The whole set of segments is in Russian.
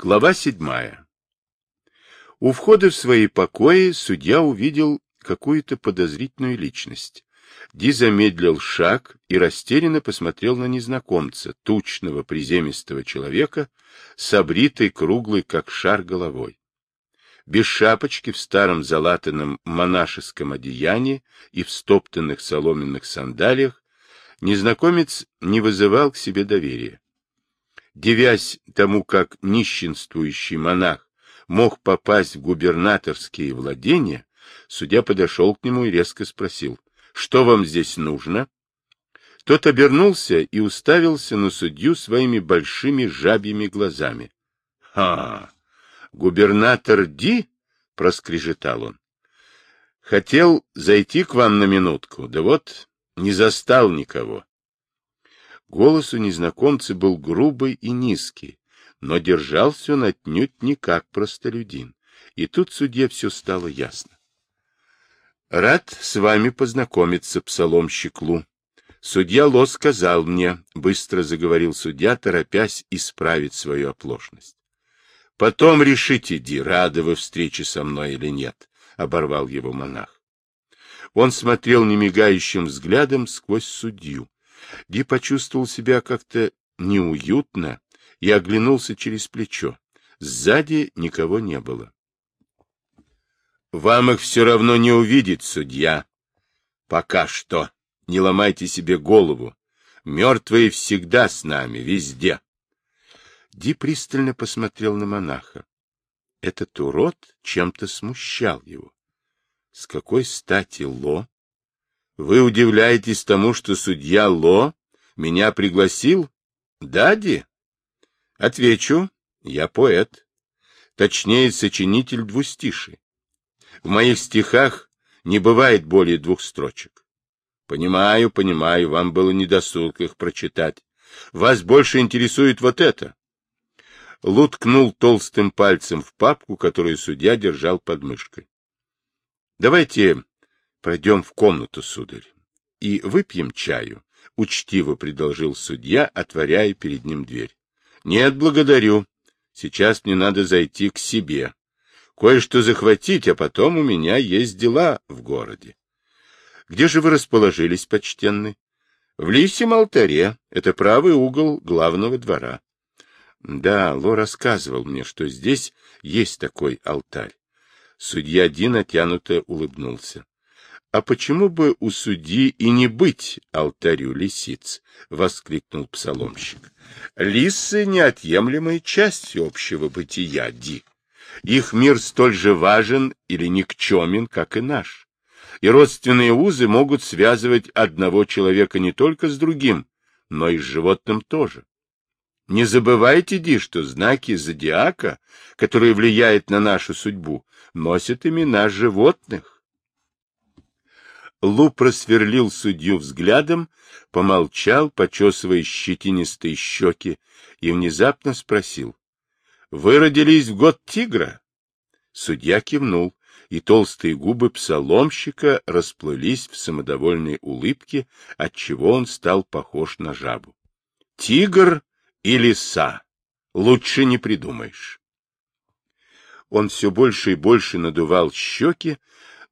Глава седьмая. У входа в свои покои судья увидел какую-то подозрительную личность. Ди замедлил шаг и растерянно посмотрел на незнакомца, тучного приземистого человека с обритой круглой, как шар, головой. Без шапочки, в старом залатанном монашеском одеянии и в стоптанных соломенных сандалиях, незнакомец не вызывал к себе доверия. Девясь тому, как нищенствующий монах мог попасть в губернаторские владения, судья подошел к нему и резко спросил, что вам здесь нужно? Тот обернулся и уставился на судью своими большими жабьими глазами. — Ха! Губернатор Ди? — проскрежетал он. — Хотел зайти к вам на минутку, да вот не застал никого. Голос у незнакомца был грубый и низкий, но держался он отнюдь не как простолюдин. И тут судье все стало ясно. — Рад с вами познакомиться, псаломщик Лу. Судья Ло сказал мне, — быстро заговорил судья, торопясь исправить свою оплошность. — Потом решите, Ди, рады вы встрече со мной или нет, — оборвал его монах. Он смотрел немигающим взглядом сквозь судью, Ди почувствовал себя как-то неуютно и оглянулся через плечо. Сзади никого не было. — Вам их все равно не увидеть, судья. — Пока что. Не ломайте себе голову. Мертвые всегда с нами, везде. Ди пристально посмотрел на монаха. Этот урод чем-то смущал его. С какой стати Ло вы удивляетесь тому, что судья Ло меня пригласил? Дади? Отвечу, я поэт. Точнее, сочинитель двустиший. В моих стихах не бывает более двух строчек. Понимаю, понимаю, вам было недосуг их прочитать. Вас больше интересует вот это. Лут кнул толстым пальцем в папку, которую судья держал под мышкой. Давайте Пройдем в комнату, сударь, и выпьем чаю, — учтиво предложил судья, отворяя перед ним дверь. — Нет, благодарю. Сейчас мне надо зайти к себе. Кое-что захватить, а потом у меня есть дела в городе. — Где же вы расположились, почтенный? — В лисьем алтаре. Это правый угол главного двора. — Да, Ло рассказывал мне, что здесь есть такой алтарь. Судья Дин натянуто улыбнулся. А почему бы у судьи и не быть алтарю лисиц? — воскликнул псаломщик. — Лисы — неотъемлемая часть общего бытия, Ди. Их мир столь же важен или никчемен, как и наш. И родственные узы могут связывать одного человека не только с другим, но и с животным тоже. Не забывайте, Ди, что знаки зодиака, которые влияют на нашу судьбу, носят имена животных. Лу просверлил судью взглядом, помолчал, почесывая щетинистые щеки, и внезапно спросил. — Вы родились в год тигра? Судья кивнул, и толстые губы псаломщика расплылись в самодовольной улыбке, отчего он стал похож на жабу. — Тигр и лиса. Лучше не придумаешь. Он все больше и больше надувал щеки,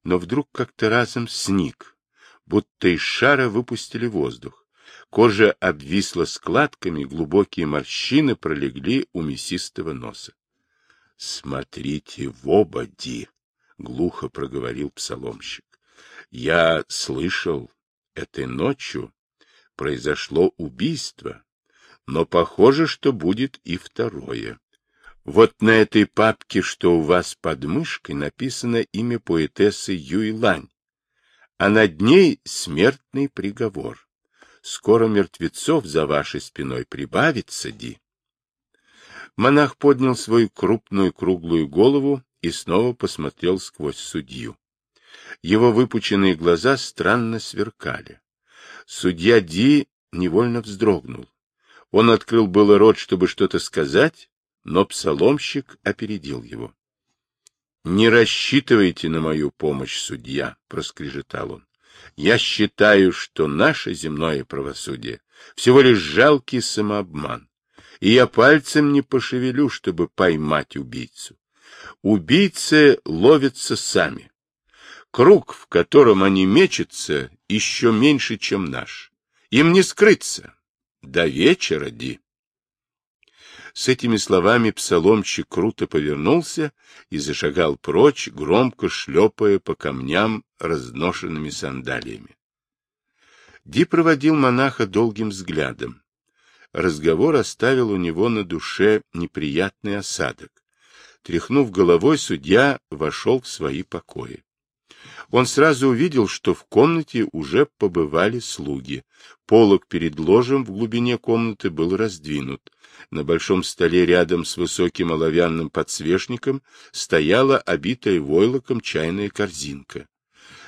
но вдруг как-то разом сник, будто из шара выпустили воздух. Кожа обвисла складками, глубокие морщины пролегли у мясистого носа. — Смотрите в оба, Ди! — глухо проговорил псаломщик. — Я слышал, этой ночью произошло убийство, но похоже, что будет и второе. Вот на этой папке, что у вас под мышкой, написано имя поэтессы Юйлань, а над ней смертный приговор. Скоро мертвецов за вашей спиной прибавится, Ди. Монах поднял свою крупную круглую голову и снова посмотрел сквозь судью. Его выпученные глаза странно сверкали. Судья Ди невольно вздрогнул. Он открыл было рот, чтобы что-то сказать, но псаломщик опередил его. — Не рассчитывайте на мою помощь, судья, — проскрежетал он. — Я считаю, что наше земное правосудие всего лишь жалкий самообман. и я пальцем не пошевелю, чтобы поймать убийцу. Убийцы ловятся сами. Круг, в котором они мечутся, еще меньше, чем наш. Им не скрыться. До вечера, Ди. С этими словами псаломщик круто повернулся и зашагал прочь, громко шлепая по камням разношенными сандалиями. Ди проводил монаха долгим взглядом. Разговор оставил у него на душе неприятный осадок. Тряхнув головой, судья вошел в свои покои. Он сразу увидел, что в комнате уже побывали слуги. Полок перед ложем в глубине комнаты был раздвинут. На большом столе рядом с высоким оловянным подсвечником стояла обитая войлоком чайная корзинка.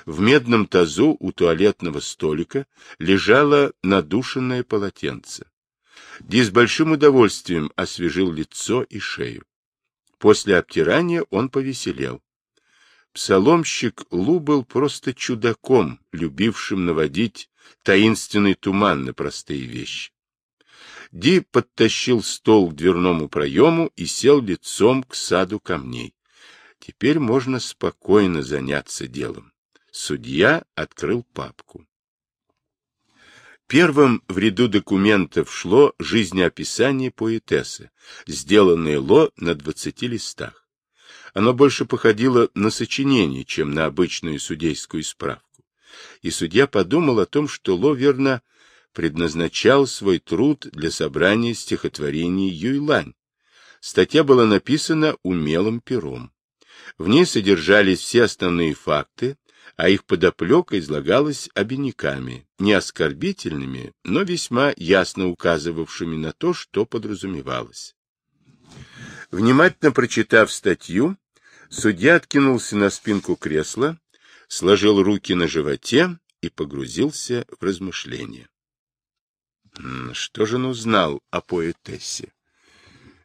В медном тазу у туалетного столика лежало надушенное полотенце. Ди с большим удовольствием освежил лицо и шею. После обтирания он повеселел. Псаломщик Лу был просто чудаком, любившим наводить таинственный туман на простые вещи. Ди подтащил стол к дверному проему и сел лицом к саду камней. Теперь можно спокойно заняться делом. Судья открыл папку. Первым в ряду документов шло жизнеописание поэтессы, сделанное Ло на двадцати листах. Оно больше походило на сочинение, чем на обычную судейскую справку. И судья подумал о том, что Ло, верно, предназначал свой труд для собрания стихотворений Юйлань. Статья была написана умелым пером. В ней содержались все основные факты, а их подоплека излагалась обиняками, не оскорбительными, но весьма ясно указывавшими на то, что подразумевалось. Внимательно прочитав статью, судья откинулся на спинку кресла, сложил руки на животе и погрузился в размышления. Что же он узнал о поэтессе?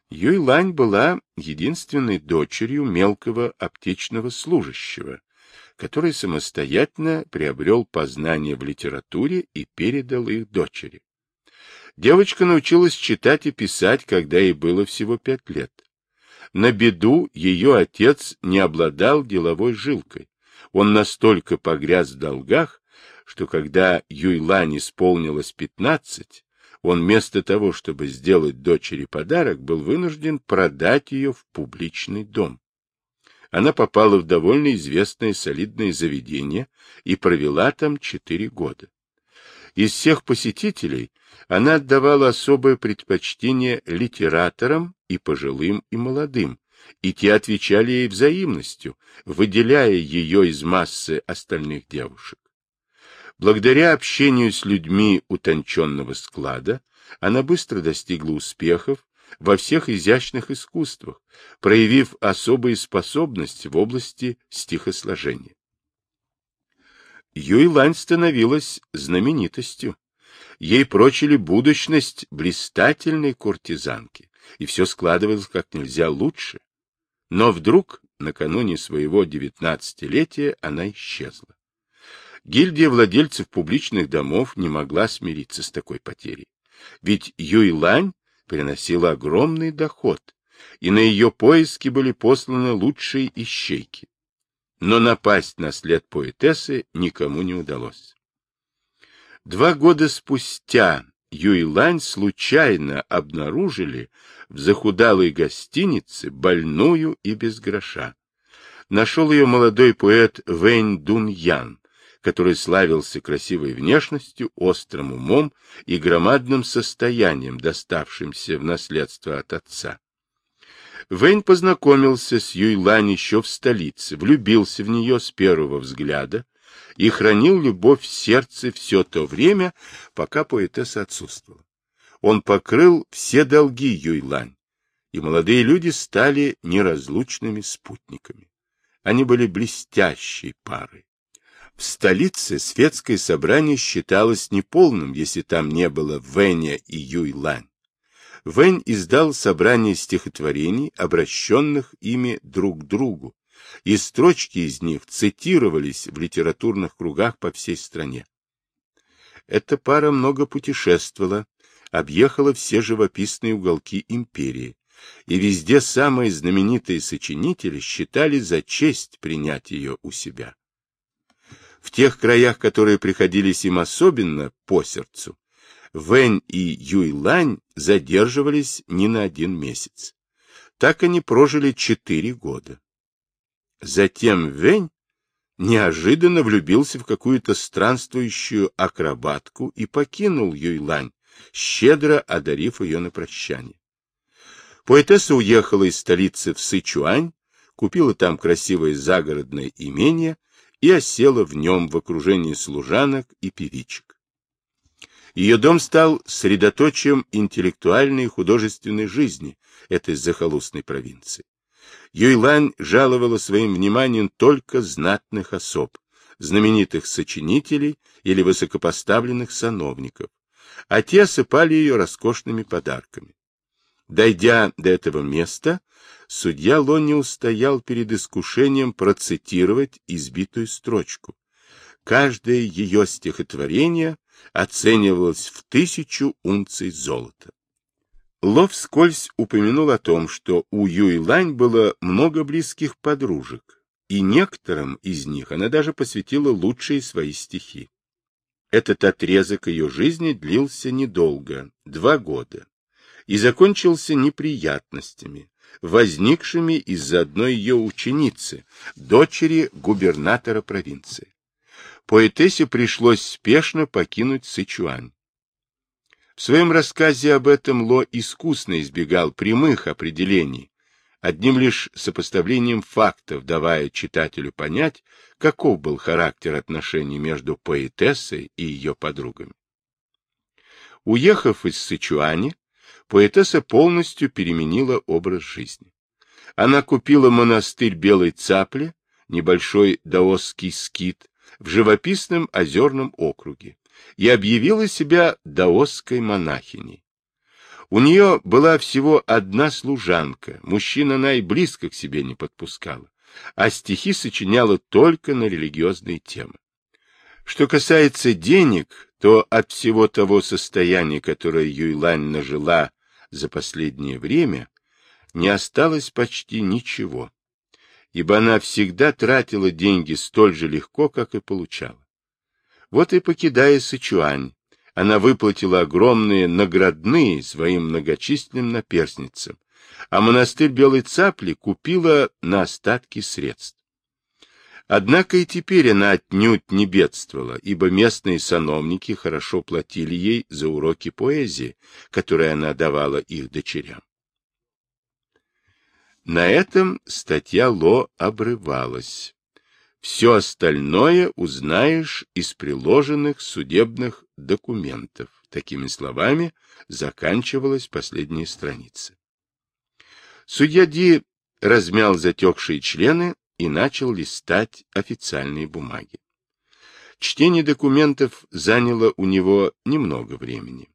Юйлань была единственной дочерью мелкого аптечного служащего, который самостоятельно приобрел познания в литературе и передал их дочери. Девочка научилась читать и писать, когда ей было всего пять лет. На беду ее отец не обладал деловой жилкой. Он настолько погряз в долгах, что когда Юйлань исполнилось пятнадцать, он вместо того, чтобы сделать дочери подарок, был вынужден продать ее в публичный дом. Она попала в довольно известное солидное заведение и провела там четыре года. Из всех посетителей она отдавала особое предпочтение литераторам и пожилым, и молодым, и те отвечали ей взаимностью, выделяя ее из массы остальных девушек. Благодаря общению с людьми утонченного склада она быстро достигла успехов во всех изящных искусствах, проявив особые способности в области стихосложения. Юйлань становилась знаменитостью. Ей прочили будущность блистательной куртизанки, и все складывалось как нельзя лучше. Но вдруг, накануне своего девятнадцатилетия, она исчезла. Гильдия владельцев публичных домов не могла смириться с такой потерей. Ведь Юйлань приносила огромный доход, и на ее поиски были посланы лучшие ищейки. Но напасть на след поэтессы никому не удалось. Два года спустя Юйлань случайно обнаружили в захудалой гостинице больную и без гроша. Нашел ее молодой поэт Вэнь Дун Ян, который славился красивой внешностью, острым умом и громадным состоянием, доставшимся в наследство от отца. Вэнь познакомился с Юйлань еще в столице, влюбился в нее с первого взгляда и хранил любовь в сердце все то время, пока поэтесса отсутствовала. Он покрыл все долги Юйлань, и молодые люди стали неразлучными спутниками. Они были блестящей парой. В столице светское собрание считалось неполным, если там не было Вэня и Юйлань. Вэнь издал собрание стихотворений, обращенных ими друг к другу, и строчки из них цитировались в литературных кругах по всей стране. Эта пара много путешествовала, объехала все живописные уголки империи, и везде самые знаменитые сочинители считали за честь принять ее у себя. В тех краях, которые приходились им особенно по сердцу, Вэнь и Юйлань задерживались не на один месяц. Так они прожили четыре года. Затем Вэнь неожиданно влюбился в какую-то странствующую акробатку и покинул Юйлань, щедро одарив ее на прощание. Поэтесса уехала из столицы в Сычуань, купила там красивое загородное имение и осела в нем в окружении служанок и певичек. Ее дом стал средоточием интеллектуальной и художественной жизни этой захолустной провинции. Юйлань жаловала своим вниманием только знатных особ, знаменитых сочинителей или высокопоставленных сановников, а те осыпали ее роскошными подарками. Дойдя до этого места, судья Ло не устоял перед искушением процитировать избитую строчку. Каждое ее стихотворение оценивалось в тысячу унций золота. Лов вскользь упомянул о том, что у Юйлань было много близких подружек, и некоторым из них она даже посвятила лучшие свои стихи. Этот отрезок ее жизни длился недолго, два года, и закончился неприятностями, возникшими из-за одной ее ученицы, дочери губернатора провинции поэтессе пришлось спешно покинуть Сычуань. В своем рассказе об этом Ло искусно избегал прямых определений, одним лишь сопоставлением фактов, давая читателю понять, каков был характер отношений между поэтессой и ее подругами. Уехав из Сычуани, поэтесса полностью переменила образ жизни. Она купила монастырь Белой Цапли, небольшой даосский скит, в живописном озерном округе и объявила себя даосской монахиней. У нее была всего одна служанка, мужчин она и близко к себе не подпускала, а стихи сочиняла только на религиозные темы. Что касается денег, то от всего того состояния, которое Юйлань нажила за последнее время, не осталось почти ничего ибо она всегда тратила деньги столь же легко, как и получала. Вот и покидая Сычуань, она выплатила огромные наградные своим многочисленным наперсницам, а монастырь Белой Цапли купила на остатки средств. Однако и теперь она отнюдь не бедствовала, ибо местные сановники хорошо платили ей за уроки поэзии, которые она давала их дочерям. На этом статья Ло обрывалась. Все остальное узнаешь из приложенных судебных документов. Такими словами заканчивалась последняя страница. Судья Ди размял затекшие члены и начал листать официальные бумаги. Чтение документов заняло у него немного времени.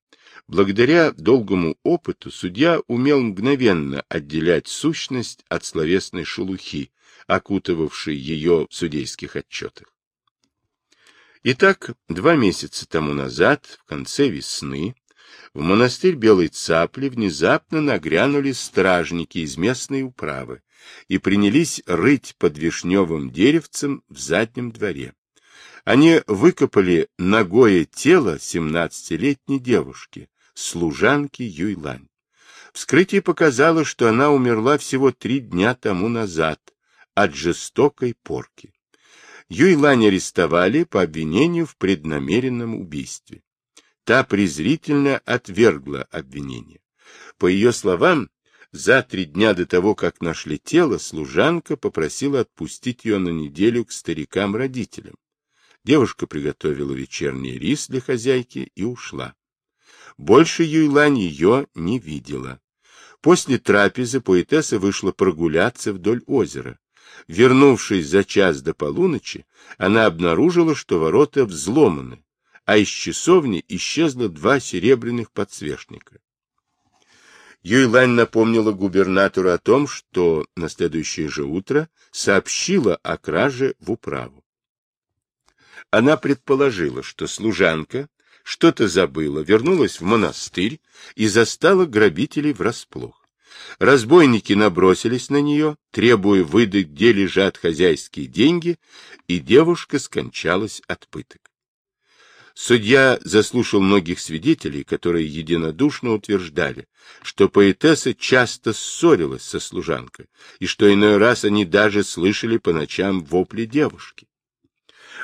Благодаря долгому опыту судья умел мгновенно отделять сущность от словесной шелухи, окутывавшей ее в судейских отчетах. Итак, два месяца тому назад, в конце весны, в монастырь Белой Цапли внезапно нагрянули стражники из местной управы и принялись рыть под вишневым деревцем в заднем дворе. Они выкопали ногое тело семнадцатилетней девушки, служанки Юйлань. Вскрытие показало, что она умерла всего три дня тому назад от жестокой порки. Юйлань арестовали по обвинению в преднамеренном убийстве. Та презрительно отвергла обвинение. По ее словам, за три дня до того, как нашли тело, служанка попросила отпустить ее на неделю к старикам-родителям. Девушка приготовила вечерний рис для хозяйки и ушла. Больше Юйлань ее не видела. После трапезы поэтесса вышла прогуляться вдоль озера. Вернувшись за час до полуночи, она обнаружила, что ворота взломаны, а из часовни исчезло два серебряных подсвечника. Юйлань напомнила губернатору о том, что на следующее же утро сообщила о краже в управу. Она предположила, что служанка что-то забыла, вернулась в монастырь и застала грабителей врасплох. Разбойники набросились на нее, требуя выдать, где лежат хозяйские деньги, и девушка скончалась от пыток. Судья заслушал многих свидетелей, которые единодушно утверждали, что поэтесса часто ссорилась со служанкой, и что иной раз они даже слышали по ночам вопли девушки.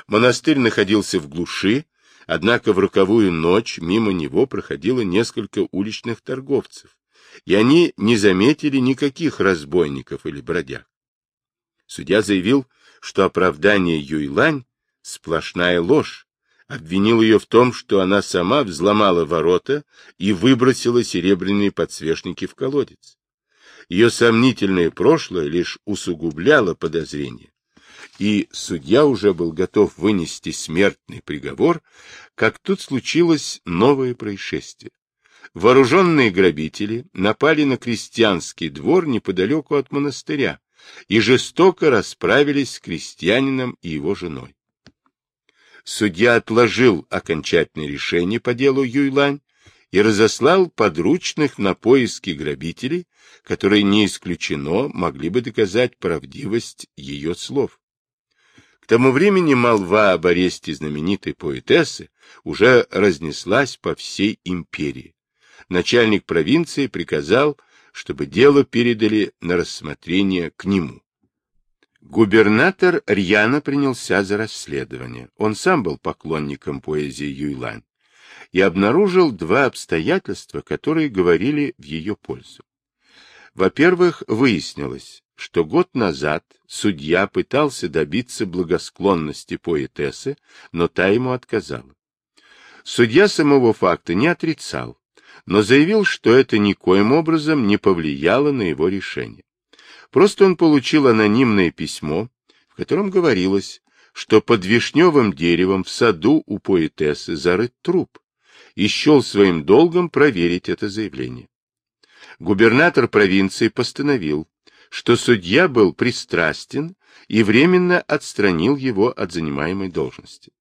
Монастырь находился в глуши, однако в роковую ночь мимо него проходило несколько уличных торговцев, и они не заметили никаких разбойников или бродяг. Судья заявил, что оправдание Юйлань — сплошная ложь, обвинил ее в том, что она сама взломала ворота и выбросила серебряные подсвечники в колодец. Ее сомнительное прошлое лишь усугубляло подозрение, и судья уже был готов вынести смертный приговор, как тут случилось новое происшествие. Вооруженные грабители напали на крестьянский двор неподалеку от монастыря и жестоко расправились с крестьянином и его женой судья отложил окончательное решение по делу Юйлань и разослал подручных на поиски грабителей, которые, не исключено, могли бы доказать правдивость ее слов. К тому времени молва об аресте знаменитой поэтессы уже разнеслась по всей империи. Начальник провинции приказал, чтобы дело передали на рассмотрение к нему. Губернатор рьяно принялся за расследование. Он сам был поклонником поэзии Юйлань и обнаружил два обстоятельства, которые говорили в ее пользу. Во-первых, выяснилось, что год назад судья пытался добиться благосклонности поэтессы, но та ему отказала. Судья самого факта не отрицал, но заявил, что это никоим образом не повлияло на его решение. Просто он получил анонимное письмо, в котором говорилось, что под вишневым деревом в саду у поэтессы зарыт труп, и счел своим долгом проверить это заявление. Губернатор провинции постановил, что судья был пристрастен и временно отстранил его от занимаемой должности.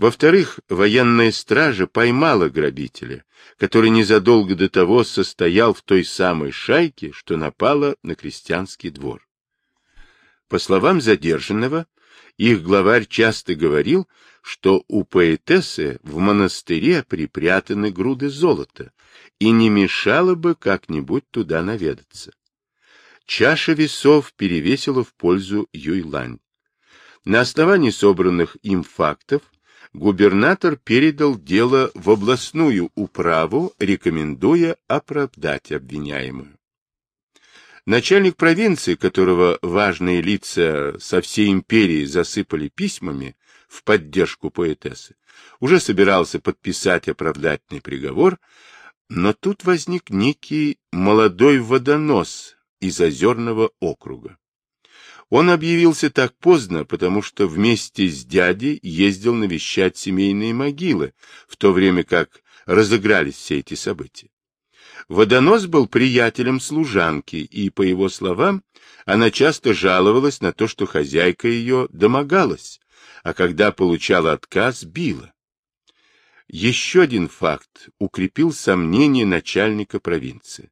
Во-вторых, военная стража поймала грабителя, который незадолго до того состоял в той самой шайке, что напала на крестьянский двор. По словам задержанного, их главарь часто говорил, что у поэтессы в монастыре припрятаны груды золота, и не мешало бы как-нибудь туда наведаться. Чаша весов перевесила в пользу Юйлань. На основании собранных им фактов губернатор передал дело в областную управу, рекомендуя оправдать обвиняемую. Начальник провинции, которого важные лица со всей империи засыпали письмами в поддержку поэтессы, уже собирался подписать оправдательный приговор, но тут возник некий молодой водонос из Озерного округа. Он объявился так поздно, потому что вместе с дядей ездил навещать семейные могилы, в то время как разыгрались все эти события. Водонос был приятелем служанки, и, по его словам, она часто жаловалась на то, что хозяйка ее домогалась, а когда получала отказ, била. Еще один факт укрепил сомнения начальника провинции.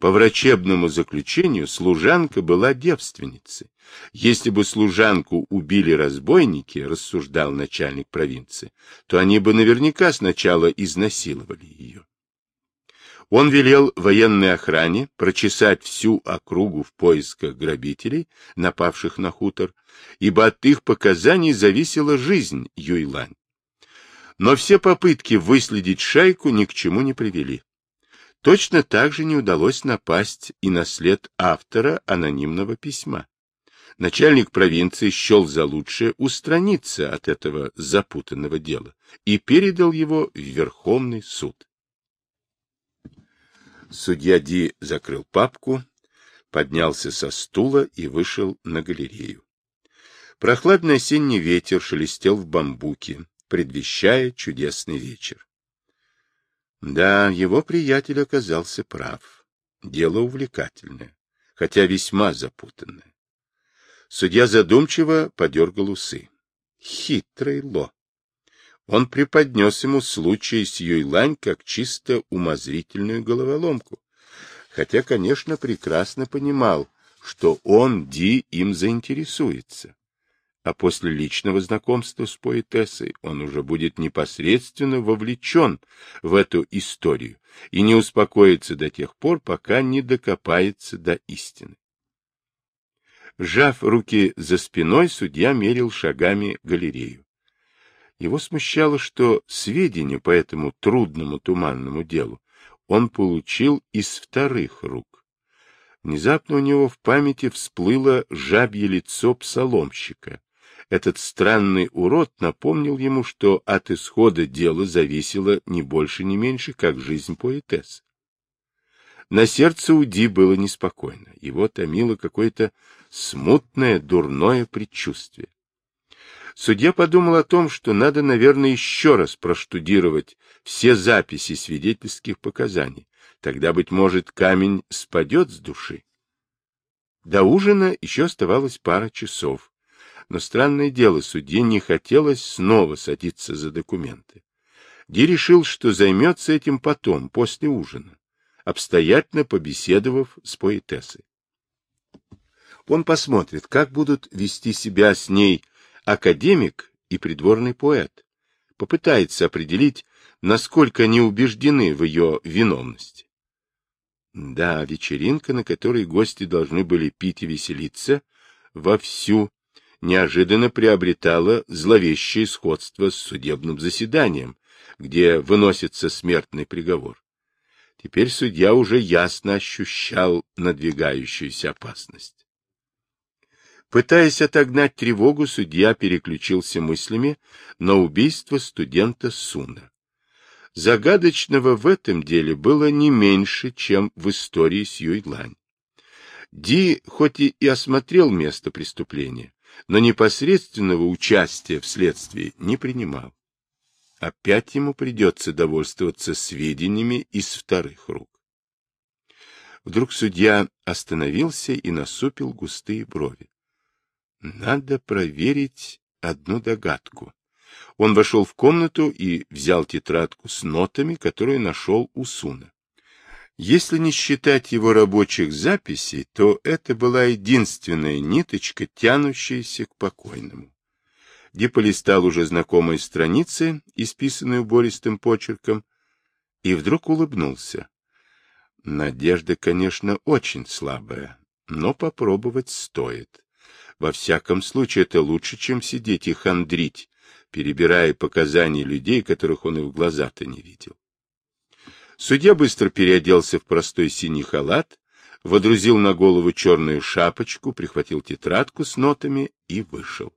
По врачебному заключению служанка была девственницей. Если бы служанку убили разбойники, рассуждал начальник провинции, то они бы наверняка сначала изнасиловали ее. Он велел военной охране прочесать всю округу в поисках грабителей, напавших на хутор, ибо от их показаний зависела жизнь Юйлань. Но все попытки выследить шайку ни к чему не привели. Точно так же не удалось напасть и на след автора анонимного письма. Начальник провинции счел за лучшее устраниться от этого запутанного дела и передал его в Верховный суд. Судья Ди закрыл папку, поднялся со стула и вышел на галерею. Прохладный осенний ветер шелестел в бамбуке, предвещая чудесный вечер. Да, его приятель оказался прав. Дело увлекательное, хотя весьма запутанное. Судья задумчиво подергал усы. Хитрый Ло. Он преподнес ему случай с Юйлань как чисто умозрительную головоломку, хотя, конечно, прекрасно понимал, что он, Ди, им заинтересуется. А после личного знакомства с поэтессой он уже будет непосредственно вовлечен в эту историю и не успокоится до тех пор, пока не докопается до истины. Сжав руки за спиной, судья мерил шагами галерею. Его смущало, что сведения по этому трудному туманному делу он получил из вторых рук. Внезапно у него в памяти всплыло жабье лицо псаломщика. Этот странный урод напомнил ему, что от исхода дела зависело не больше, не меньше, как жизнь поэтессы. На сердце у Ди было неспокойно. Его томило какое-то смутное, дурное предчувствие. Судья подумал о том, что надо, наверное, еще раз проштудировать все записи свидетельских показаний. Тогда, быть может, камень спадет с души. До ужина еще оставалось пара часов. Но странное дело, судье не хотелось снова садиться за документы. Ди решил, что займется этим потом, после ужина, обстоятельно побеседовав с поэтессой. Он посмотрит, как будут вести себя с ней академик и придворный поэт. Попытается определить, насколько они убеждены в ее виновности. Да, вечеринка, на которой гости должны были пить и веселиться, вовсю неожиданно приобретала зловещее сходство с судебным заседанием, где выносится смертный приговор. Теперь судья уже ясно ощущал надвигающуюся опасность. Пытаясь отогнать тревогу, судья переключился мыслями на убийство студента Суна. Загадочного в этом деле было не меньше, чем в истории с Юйлань. Ди хоть и осмотрел место преступления, но непосредственного участия в следствии не принимал. Опять ему придется довольствоваться сведениями из вторых рук. Вдруг судья остановился и насупил густые брови. Надо проверить одну догадку. Он вошел в комнату и взял тетрадку с нотами, которую нашел у Суна. Если не считать его рабочих записей, то это была единственная ниточка, тянущаяся к покойному. Ди полистал уже знакомые страницы, исписанные убористым почерком, и вдруг улыбнулся. Надежда, конечно, очень слабая, но попробовать стоит. Во всяком случае, это лучше, чем сидеть и хандрить, перебирая показания людей, которых он и в глаза-то не видел. Судья быстро переоделся в простой синий халат, водрузил на голову черную шапочку, прихватил тетрадку с нотами и вышел.